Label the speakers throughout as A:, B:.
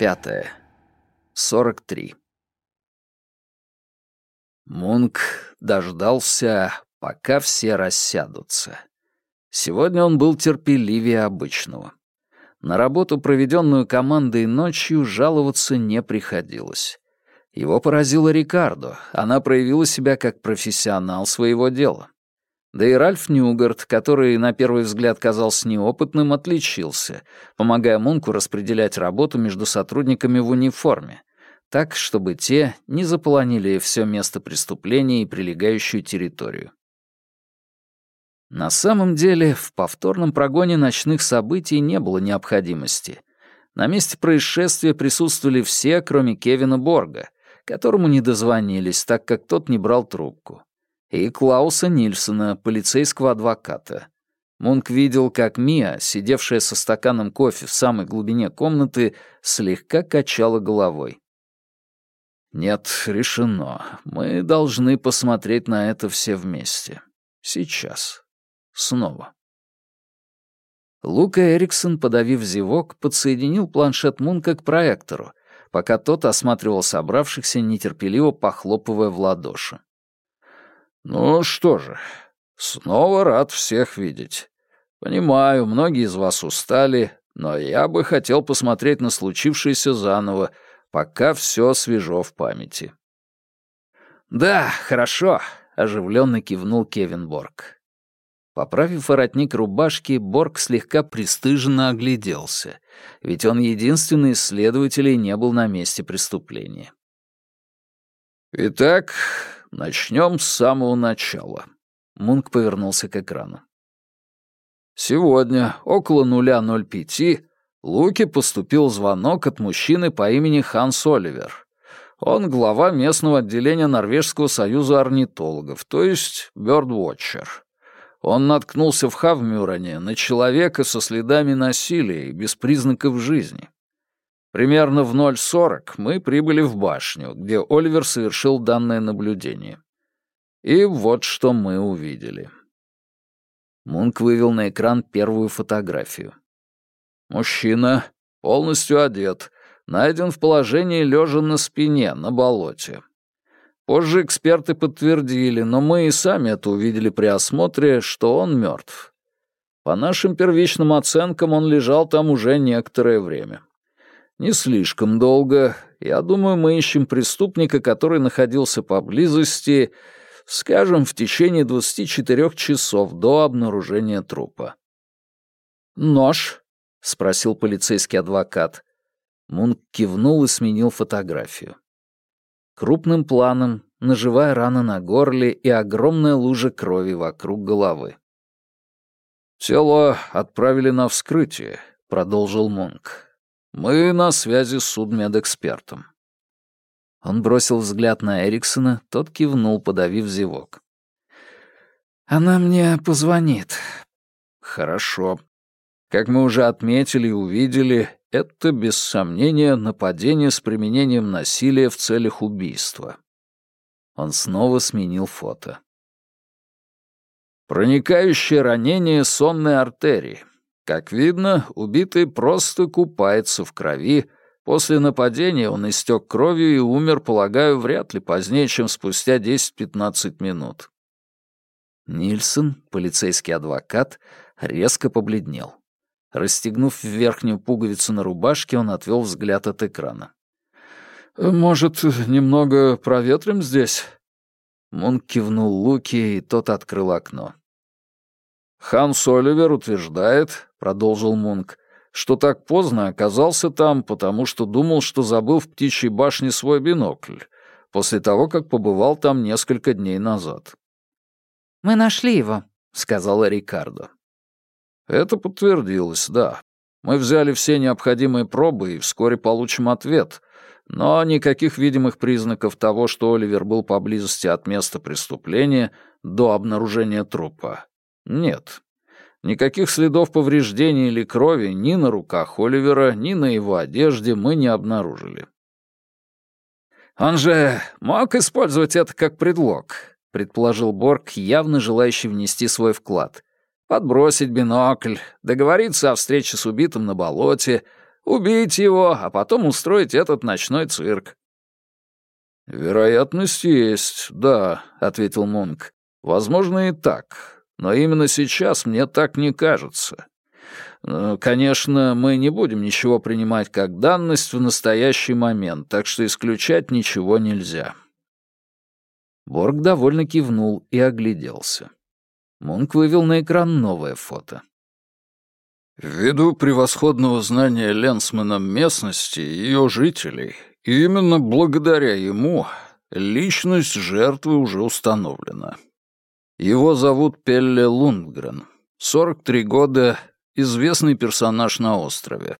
A: пятое. Сорок три. Мунк дождался, пока все рассядутся. Сегодня он был терпеливее обычного. На работу, проведенную командой ночью, жаловаться не приходилось. Его поразила Рикардо, она проявила себя как профессионал своего дела. Да и Ральф Ньюгард, который на первый взгляд казался неопытным, отличился, помогая Мунку распределять работу между сотрудниками в униформе, так, чтобы те не заполонили все место преступления и прилегающую территорию. На самом деле, в повторном прогоне ночных событий не было необходимости. На месте происшествия присутствовали все, кроме Кевина Борга, которому не дозвонились, так как тот не брал трубку, и Клауса Нильсона, полицейского адвоката. Мунк видел, как Мия, сидевшая со стаканом кофе в самой глубине комнаты, слегка качала головой. «Нет, решено. Мы должны посмотреть на это все вместе. Сейчас. Снова». Лука Эриксон, подавив зевок, подсоединил планшет Мунка к проектору, пока тот осматривал собравшихся, нетерпеливо похлопывая в ладоши. «Ну что же, снова рад всех видеть. Понимаю, многие из вас устали, но я бы хотел посмотреть на случившееся заново, пока все свежо в памяти». «Да, хорошо», — оживленно кивнул Кевин Борг. Поправив воротник рубашки, Борг слегка пристыженно огляделся, ведь он единственный из следователей не был на месте преступления. «Итак, начнем с самого начала». Мунк повернулся к экрану. Сегодня, около нуля ноль пяти, Луке поступил звонок от мужчины по имени Ханс Оливер. Он глава местного отделения Норвежского союза орнитологов, то есть Birdwatcher. Он наткнулся в Хавмюране на человека со следами насилия и без признаков жизни. Примерно в 0.40 мы прибыли в башню, где Оливер совершил данное наблюдение. И вот что мы увидели. Мунк вывел на экран первую фотографию. Мужчина, полностью одет, найден в положении лежа на спине, на болоте. Позже эксперты подтвердили, но мы и сами это увидели при осмотре, что он мертв. По нашим первичным оценкам, он лежал там уже некоторое время. Не слишком долго. Я думаю, мы ищем преступника, который находился поблизости, скажем, в течение 24 часов до обнаружения трупа. «Нож?» — спросил полицейский адвокат. Мунк кивнул и сменил фотографию. Крупным планом, ножевая рана на горле и огромная лужа крови вокруг головы. «Тело отправили на вскрытие», — продолжил Мунк. «Мы на связи с судмедэкспертом». Он бросил взгляд на Эриксона, тот кивнул, подавив зевок. «Она мне позвонит». «Хорошо. Как мы уже отметили и увидели, это, без сомнения, нападение с применением насилия в целях убийства. Он снова сменил фото. Проникающее ранение сонной артерии. Как видно, убитый просто купается в крови. После нападения он истек кровью и умер, полагаю, вряд ли позднее, чем спустя 10-15 минут. Нильсон, полицейский адвокат, резко побледнел. Расстегнув верхнюю пуговицу на рубашке, он отвел взгляд от экрана. «Может, немного проветрим здесь?» Мун кивнул Луки, и тот открыл окно. «Ханс Оливер утверждает», — продолжил Мунк, «что так поздно оказался там, потому что думал, что забыл в птичьей башне свой бинокль, после того, как побывал там несколько дней назад».
B: «Мы нашли его», — сказала Рикардо.
A: Это подтвердилось, да. Мы взяли все необходимые пробы и вскоре получим ответ, но никаких видимых признаков того, что Оливер был поблизости от места преступления до обнаружения трупа, нет. Никаких следов повреждений или крови ни на руках Оливера, ни на его одежде мы не обнаружили. «Он же мог использовать это как предлог», — предположил Борг, явно желающий внести свой вклад подбросить бинокль, договориться о встрече с убитым на болоте, Убить его, а потом устроить этот ночной цирк. «Вероятность есть, да», — ответил Мунк. «Возможно и так, но именно сейчас мне так не кажется. Конечно, мы не будем ничего принимать как данность в настоящий момент, так что исключать ничего нельзя». Борг довольно кивнул и огляделся. Мунк вывел на экран новое фото. Ввиду превосходного знания Ленсманом местности и ее жителей, именно благодаря ему личность жертвы уже установлена. Его зовут Пелле Лундгрен. 43 года, известный персонаж на острове.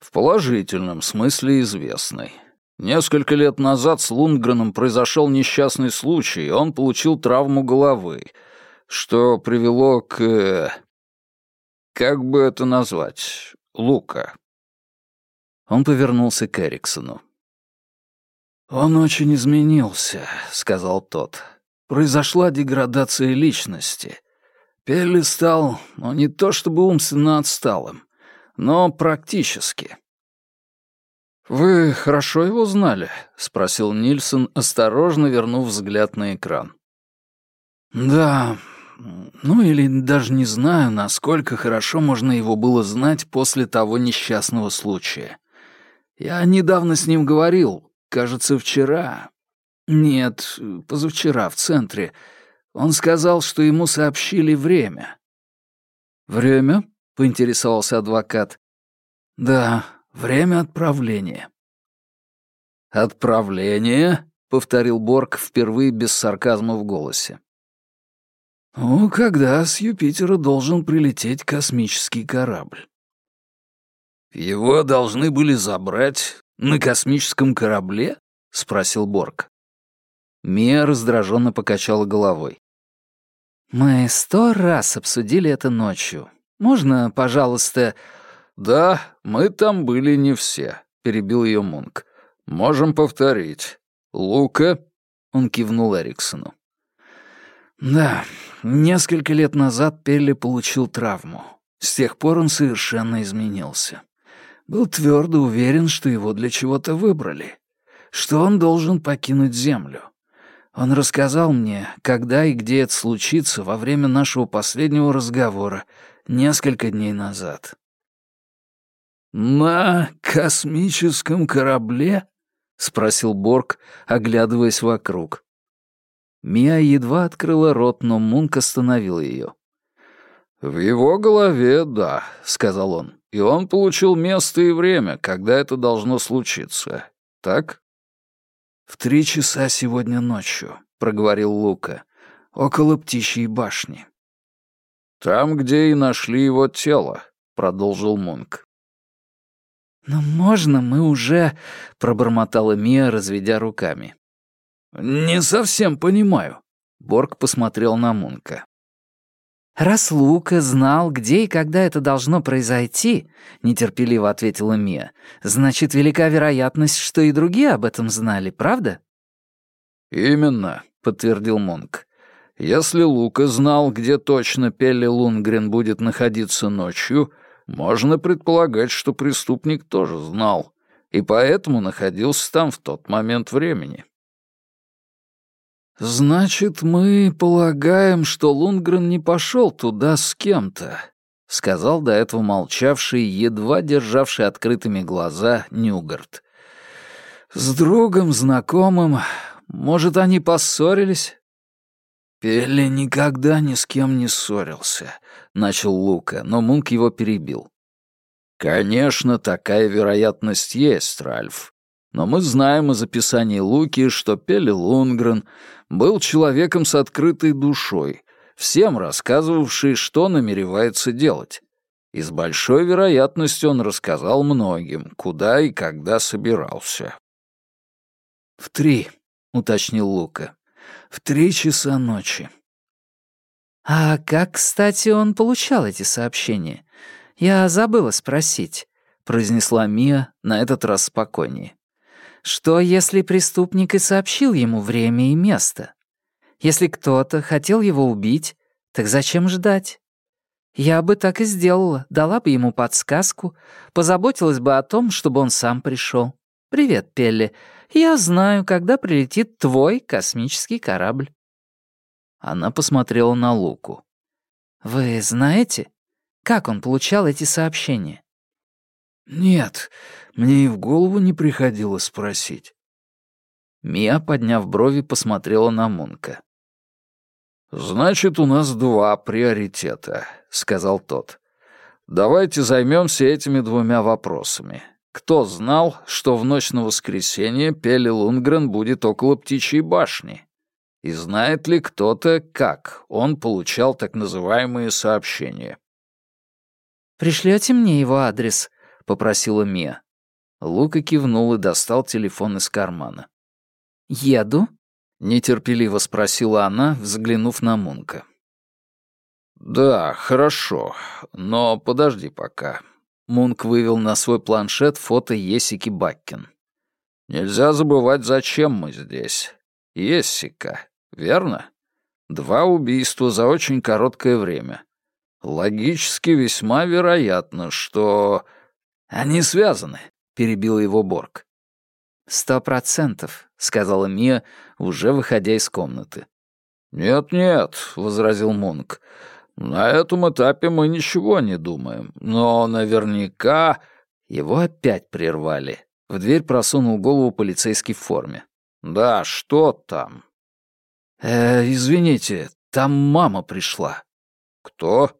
A: В положительном смысле известный. Несколько лет назад с Лундгреном произошел несчастный случай, он получил травму головы, что привело к... Э, как бы это назвать? Лука. Он повернулся к Эриксону. «Он очень изменился», — сказал тот. «Произошла деградация личности. Пелли стал, ну, не то чтобы умственно отсталым, но практически. «Вы хорошо его знали?» — спросил Нильсон, осторожно вернув взгляд на экран. «Да, ну или даже не знаю, насколько хорошо можно его было знать после того несчастного случая. Я недавно с ним говорил, кажется, вчера. Нет, позавчера в центре. Он сказал, что ему сообщили время». «Время?» — поинтересовался адвокат. «Да, Время отправления». «Отправление?» — повторил Борг впервые без сарказма в голосе. «Ну, когда с Юпитера должен прилететь космический корабль?» «Его должны были забрать на космическом корабле?» — спросил Борг. Мия раздраженно покачала головой.
B: «Мы сто раз обсудили это ночью. Можно, пожалуйста,
A: «Да, мы там были не все», — перебил ее Мунк. «Можем повторить. Лука?» — он кивнул Эриксону.
B: «Да, несколько лет назад Пелли получил травму. С тех пор он совершенно изменился. Был твердо уверен, что его для чего-то выбрали, что он должен покинуть Землю. Он рассказал мне, когда и где это случится во время нашего последнего разговора, несколько дней назад. «На космическом корабле?» — спросил Борг, оглядываясь вокруг. Мия едва открыла рот, но Мунк остановил ее.
A: «В его голове, да», — сказал он. «И он получил место и время, когда это должно случиться. Так?»
B: «В три часа сегодня ночью», — проговорил Лука. «Около птичьей башни».
A: «Там, где и нашли его тело», — продолжил Мунк.
B: «Но можно мы уже...» — пробормотала Мия, разведя руками.
A: «Не совсем понимаю». Борг посмотрел на Мунка.
B: «Раз Лука знал, где и когда это должно произойти», — нетерпеливо ответила Мия, «значит, велика вероятность, что и другие об этом знали, правда?»
A: «Именно», — подтвердил Мунк. «Если Лука знал, где точно Пелли Лунгрен будет находиться ночью, можно предполагать, что преступник тоже знал, и поэтому находился там в тот момент времени.
B: «Значит, мы полагаем, что Лунгрен не пошел туда с кем-то», — сказал до этого молчавший, едва державший открытыми глаза Нюгарт. «С другом, знакомым. Может, они поссорились?» «Пелли никогда ни с кем не ссорился», — начал Лука, но Мунк его перебил.
A: «Конечно, такая вероятность есть, Ральф. Но мы знаем из описаний Луки, что Пелли Лунгрен был человеком с открытой душой, всем рассказывавший, что намеревается делать. И с большой вероятностью он рассказал многим, куда и когда собирался».
B: «В три», — уточнил Лука в три часа ночи. «А как, кстати, он получал эти сообщения? Я забыла спросить», — произнесла Мия на этот раз спокойнее. «Что, если преступник и сообщил ему время и место? Если кто-то хотел его убить, так зачем ждать?
C: «Я бы так и сделала, дала бы ему подсказку, позаботилась бы о том, чтобы он сам пришел. Привет, Пелли. Я знаю, когда прилетит твой космический корабль».
B: Она посмотрела на Луку.
C: «Вы знаете, как он получал эти сообщения?»
A: «Нет, мне и в голову не приходилось спросить».
B: Мия, подняв брови, посмотрела на Мунка.
A: «Значит, у нас два приоритета», — сказал тот. «Давайте займемся этими двумя вопросами. Кто знал, что в ночь на воскресенье Пелли Лунгрен будет около Птичьей башни? И знает ли кто-то, как он получал так называемые сообщения?»
C: «Пришлете мне его адрес», — попросила Мия.
B: Лука кивнул и достал телефон из кармана.
C: «Еду?»
B: — нетерпеливо спросила она, взглянув на Мунка.
A: «Да, хорошо, но подожди пока».
B: Мунк вывел на свой планшет фото Есики Баккин.
A: «Нельзя забывать, зачем мы здесь. Есика, верно? Два убийства за очень короткое время. Логически весьма вероятно, что...»
B: «Они связаны», — перебил его Борг.
C: «Сто процентов», — сказала Мия, уже выходя из комнаты.
A: «Нет-нет», — возразил Мунк, — «на этом этапе мы ничего не думаем, но наверняка...»
B: Его опять прервали. В дверь просунул голову полицейский в форме.
A: «Да, что там?»
B: «Э, извините, там мама пришла».
A: «Кто?»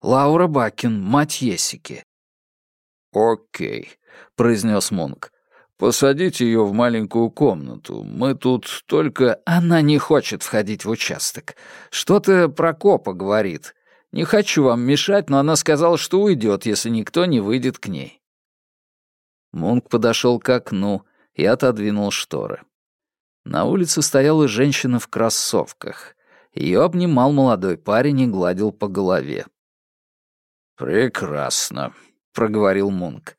B: «Лаура Бакин, мать Есики».
A: «Окей», — произнес Мунк. «Посадите ее в маленькую комнату. Мы тут только...»
B: «Она не хочет входить в участок. Что-то про копа говорит. Не хочу вам мешать, но она сказала, что уйдет, если никто не выйдет к ней». Мунк подошел к окну и отодвинул шторы. На улице стояла женщина в кроссовках. Ее обнимал молодой парень и гладил по голове.
A: «Прекрасно», — проговорил Мунк.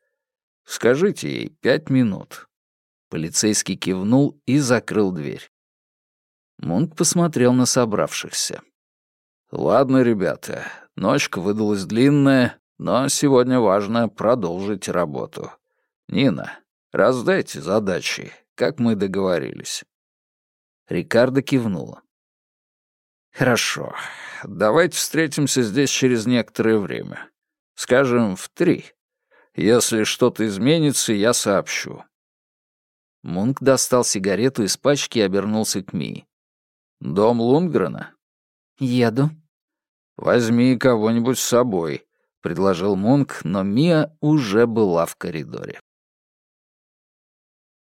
A: Скажите ей пять минут».
B: Полицейский кивнул и закрыл дверь. Мунк посмотрел на собравшихся.
A: «Ладно, ребята, ночка выдалась длинная, но сегодня важно продолжить работу. Нина, раздайте задачи, как мы договорились».
B: Рикардо кивнула.
A: «Хорошо. Давайте встретимся здесь через некоторое время. Скажем, в три. Если что-то изменится, я сообщу».
B: Мунк достал сигарету из пачки и обернулся к Мии.
A: «Дом Лунгрена?»
C: «Еду».
A: «Возьми кого-нибудь с собой», — предложил Мунк, но Мия уже была в коридоре.